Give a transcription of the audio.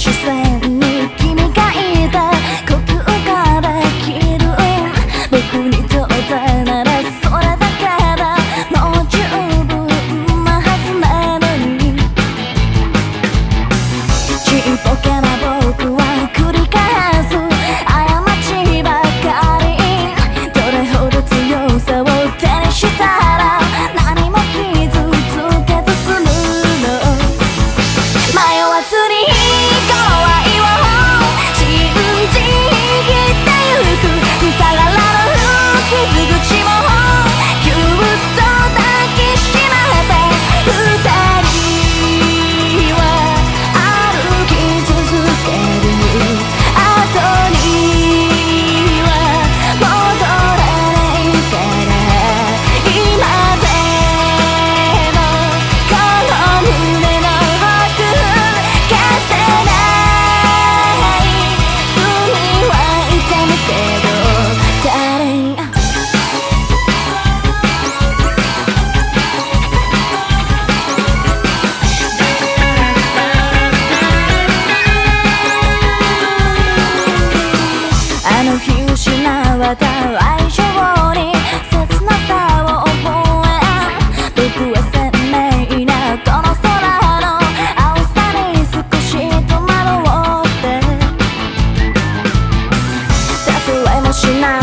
視線に君がいたここからきる僕にとってならそれだけでもう十分なはずなのにちっぽけな僕は繰り返す過ちばかりどれほど強さを手にしたら何も傷つけず済むの迷わずに是那